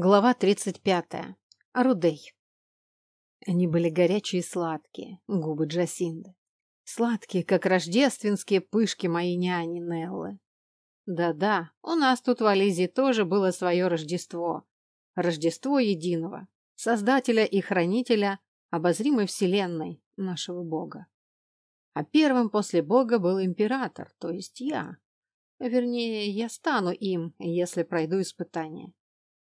Глава 35. Рудей. Они были горячие и сладкие, губы Джасинды. Сладкие, как рождественские пышки моей няни Неллы. Да-да, у нас тут в Ализе тоже было свое Рождество. Рождество единого, создателя и хранителя обозримой вселенной, нашего Бога. А первым после Бога был император, то есть я. Вернее, я стану им, если пройду испытание.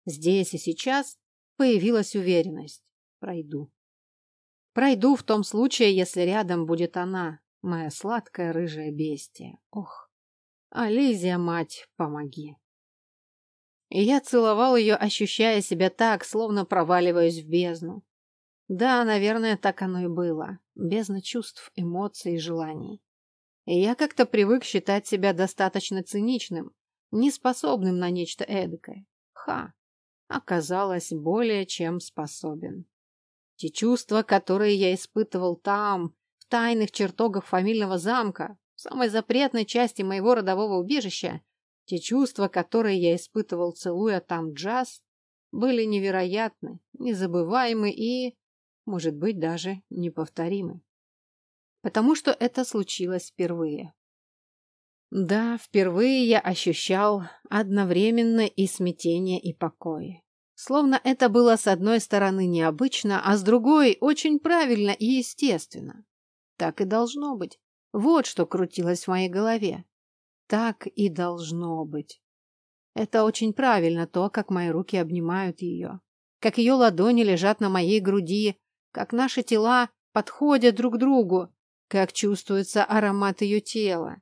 Здесь и сейчас появилась уверенность. Пройду. Пройду в том случае, если рядом будет она, моя сладкая рыжая бестия. Ох, Ализия, мать, помоги. И я целовал ее, ощущая себя так, словно проваливаюсь в бездну. Да, наверное, так оно и было. Бездна чувств, эмоций и желаний. И я как-то привык считать себя достаточно циничным, неспособным на нечто эдакое. Ха! Оказалось более чем способен. Те чувства, которые я испытывал там, в тайных чертогах фамильного замка, в самой запретной части моего родового убежища, те чувства, которые я испытывал, целуя там джаз, были невероятны, незабываемы и, может быть, даже неповторимы. Потому что это случилось впервые. Да, впервые я ощущал одновременно и смятение, и покой. Словно это было с одной стороны необычно, а с другой очень правильно и естественно. Так и должно быть. Вот что крутилось в моей голове. Так и должно быть. Это очень правильно то, как мои руки обнимают ее, как ее ладони лежат на моей груди, как наши тела подходят друг к другу, как чувствуется аромат ее тела,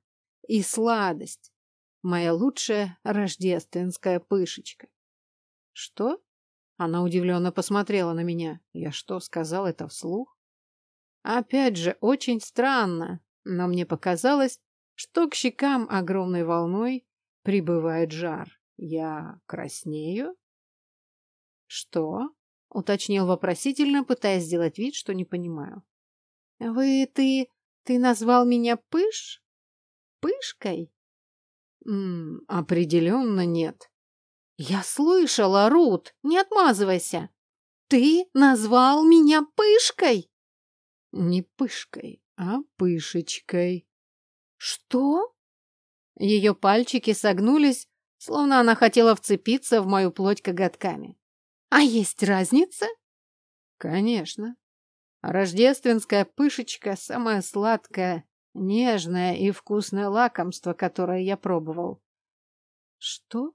и сладость. Моя лучшая рождественская пышечка. Что? Она удивленно посмотрела на меня. Я что, сказал это вслух? Опять же, очень странно, но мне показалось, что к щекам огромной волной прибывает жар. Я краснею? Что? Уточнил вопросительно, пытаясь сделать вид, что не понимаю. Вы, ты, ты назвал меня Пыш? Пышкой? М определенно нет. Я слышала, Рут, не отмазывайся. Ты назвал меня Пышкой? Не Пышкой, а Пышечкой. Что? Ее пальчики согнулись, словно она хотела вцепиться в мою плоть коготками. А есть разница? Конечно. Рождественская пышечка – самая сладкая Нежное и вкусное лакомство, которое я пробовал. Что?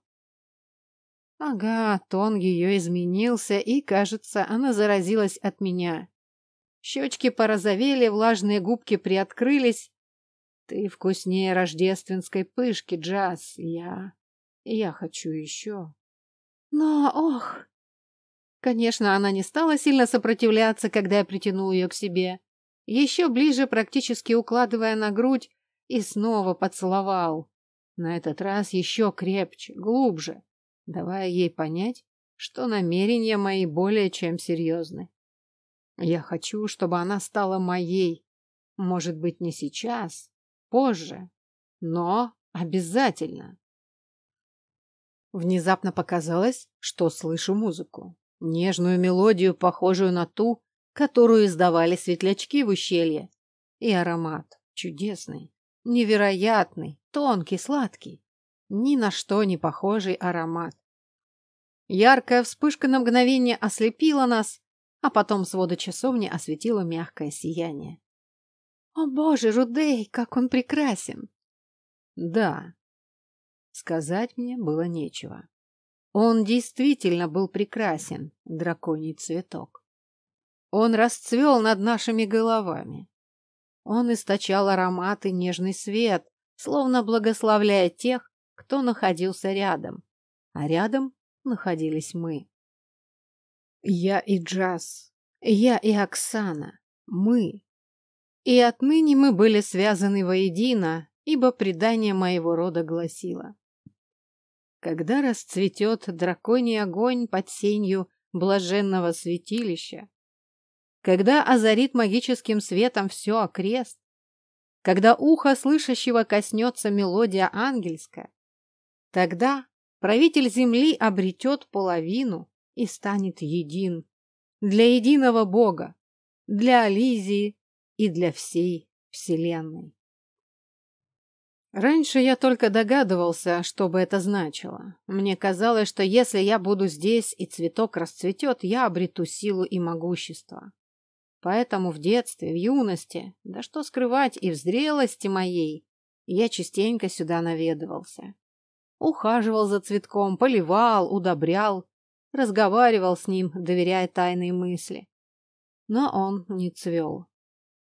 Ага, тон ее изменился, и, кажется, она заразилась от меня. Щечки порозовели, влажные губки приоткрылись. Ты вкуснее рождественской пышки, Джаз. Я... я хочу еще. Но, ох... Конечно, она не стала сильно сопротивляться, когда я притянул ее к себе еще ближе практически укладывая на грудь, и снова поцеловал. На этот раз еще крепче, глубже, давая ей понять, что намерения мои более чем серьезны. Я хочу, чтобы она стала моей. Может быть, не сейчас, позже, но обязательно. Внезапно показалось, что слышу музыку. Нежную мелодию, похожую на ту, которую издавали светлячки в ущелье. И аромат чудесный, невероятный, тонкий, сладкий. Ни на что не похожий аромат. Яркая вспышка на мгновение ослепила нас, а потом свода часовни осветило мягкое сияние. «О боже, Рудей, как он прекрасен!» «Да». Сказать мне было нечего. Он действительно был прекрасен, драконий цветок. Он расцвел над нашими головами. Он источал аромат и нежный свет, словно благословляя тех, кто находился рядом. А рядом находились мы. Я и Джаз, я и Оксана, мы. И отныне мы были связаны воедино, ибо предание моего рода гласило. Когда расцветет драконий огонь под сенью блаженного святилища, когда озарит магическим светом все окрест, когда ухо слышащего коснется мелодия ангельская, тогда правитель земли обретет половину, и станет един. Для единого Бога, для Ализии и для всей Вселенной. Раньше я только догадывался, что бы это значило. Мне казалось, что если я буду здесь и цветок расцветет, я обрету силу и могущество. Поэтому в детстве, в юности, да что скрывать, и в зрелости моей, я частенько сюда наведывался. Ухаживал за цветком, поливал, удобрял, разговаривал с ним, доверяя тайные мысли. Но он не цвел.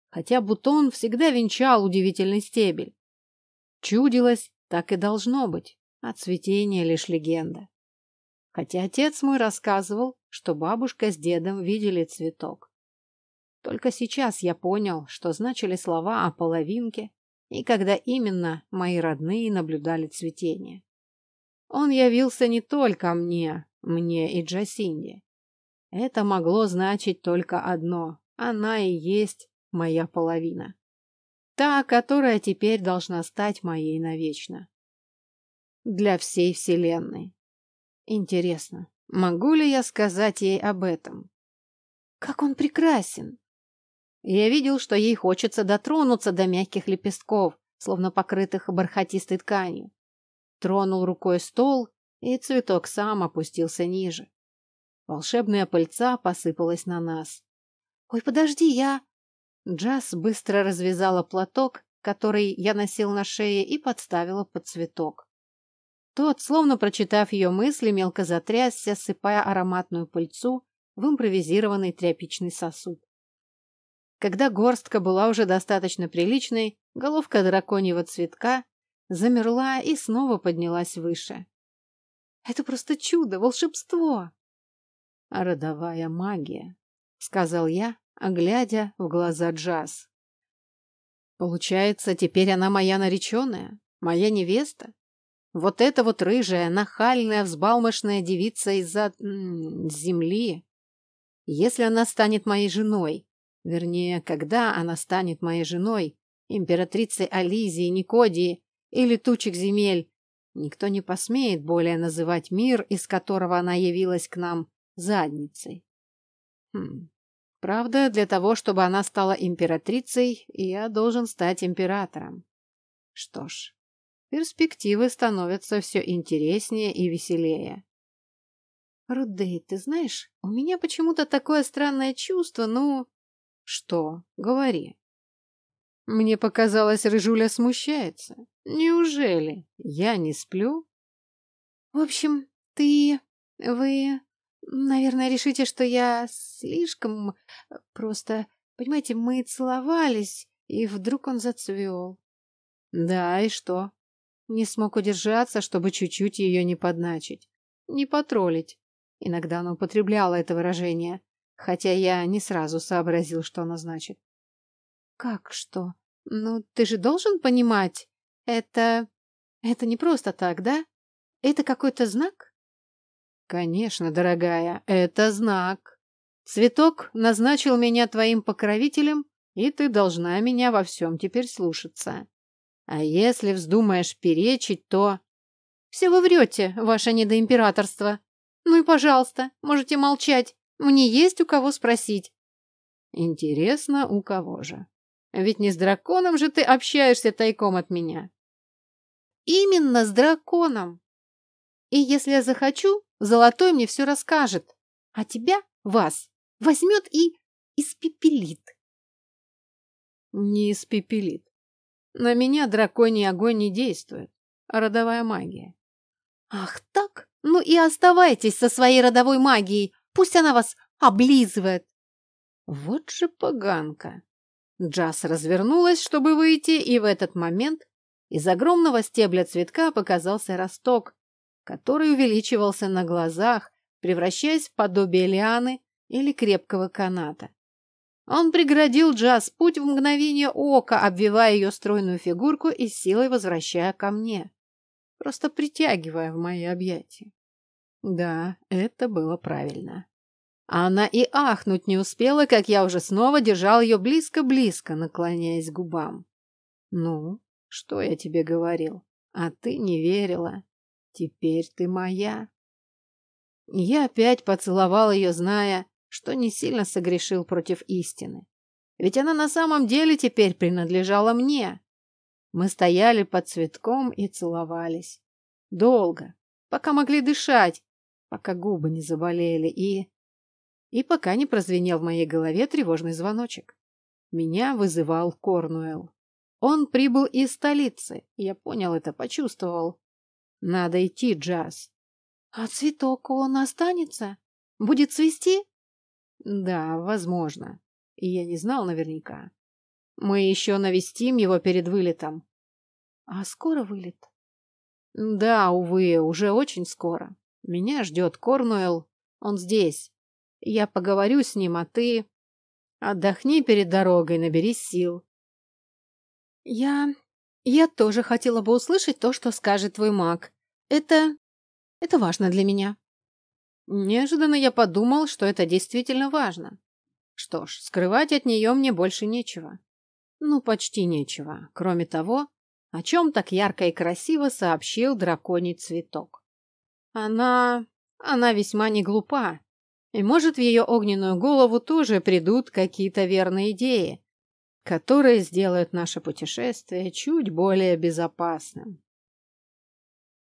Хотя бутон всегда венчал удивительный стебель. Чудилось, так и должно быть, а цветение лишь легенда. Хотя отец мой рассказывал, что бабушка с дедом видели цветок. Только сейчас я понял, что значили слова о половинке и когда именно мои родные наблюдали цветение. Он явился не только мне, мне и Джасинде. Это могло значить только одно – она и есть моя половина. Та, которая теперь должна стать моей навечно. Для всей Вселенной. Интересно, могу ли я сказать ей об этом? Как он прекрасен! Я видел, что ей хочется дотронуться до мягких лепестков, словно покрытых бархатистой тканью. Тронул рукой стол, и цветок сам опустился ниже. Волшебная пыльца посыпалась на нас. «Ой, подожди, я...» Джаз быстро развязала платок, который я носил на шее, и подставила под цветок. Тот, словно прочитав ее мысли, мелко затрясся, сыпая ароматную пыльцу в импровизированный тряпичный сосуд. Когда горстка была уже достаточно приличной, головка драконьего цветка замерла и снова поднялась выше. «Это просто чудо, волшебство!» «Родовая магия», — сказал я, глядя в глаза Джаз. Получается, теперь она моя нареченная, моя невеста? Вот эта вот рыжая, нахальная, взбалмошная девица из-за земли. Если она станет моей женой, вернее, когда она станет моей женой, императрицей Ализии, Никодии или тучек земель, никто не посмеет более называть мир, из которого она явилась к нам, задницей. Хм, Правда, для того, чтобы она стала императрицей, я должен стать императором. Что ж, перспективы становятся все интереснее и веселее. Рудей, ты знаешь, у меня почему-то такое странное чувство, ну... Что? Говори. Мне показалось, Рыжуля смущается. Неужели? Я не сплю? В общем, ты... Вы... Наверное, решите, что я слишком э, просто... Понимаете, мы целовались, и вдруг он зацвел. Да, и что? Не смог удержаться, чтобы чуть-чуть ее не подначить. Не потроллить. Иногда она употребляла это выражение, хотя я не сразу сообразил, что оно значит. Как что? Ну, ты же должен понимать, это... Это не просто так, да? Это какой-то знак? Конечно, дорогая, это знак. Цветок назначил меня твоим покровителем, и ты должна меня во всем теперь слушаться. А если вздумаешь перечить, то... Все вы врете, ваше недоимператорство. Ну и пожалуйста, можете молчать. Мне есть у кого спросить. Интересно, у кого же? Ведь не с драконом же ты общаешься тайком от меня. Именно с драконом. И если я захочу, Золотой мне все расскажет, а тебя, вас, возьмет и испепелит. Не испепелит. На меня драконий огонь не действует, а родовая магия. Ах так? Ну и оставайтесь со своей родовой магией, пусть она вас облизывает. Вот же поганка. Джаз развернулась, чтобы выйти, и в этот момент из огромного стебля цветка показался росток, который увеличивался на глазах, превращаясь в подобие лианы или крепкого каната. Он преградил Джаз путь в мгновение ока, обвивая ее стройную фигурку и силой возвращая ко мне, просто притягивая в мои объятия. Да, это было правильно. Она и ахнуть не успела, как я уже снова держал ее близко-близко, наклоняясь к губам. «Ну, что я тебе говорил? А ты не верила. Теперь ты моя. Я опять поцеловал ее, зная, что не сильно согрешил против истины. Ведь она на самом деле теперь принадлежала мне. Мы стояли под цветком и целовались. Долго, пока могли дышать, пока губы не заболели и... И пока не прозвенел в моей голове тревожный звоночек. Меня вызывал Корнуэлл. Он прибыл из столицы. Я понял это, почувствовал. Надо идти, Джаз. А цветок он останется? Будет цвести? Да, возможно. И я не знал наверняка. Мы еще навестим его перед вылетом. А скоро вылет? Да, увы, уже очень скоро. Меня ждет Корнуэлл. Он здесь. Я поговорю с ним, а ты... Отдохни перед дорогой, наберись сил. Я... Я тоже хотела бы услышать то, что скажет твой маг. Это... Это важно для меня. Неожиданно я подумал, что это действительно важно. Что ж, скрывать от нее мне больше нечего. Ну, почти нечего, кроме того, о чем так ярко и красиво сообщил драконий цветок. Она... она весьма не глупа, и, может, в ее огненную голову тоже придут какие-то верные идеи, которые сделают наше путешествие чуть более безопасным.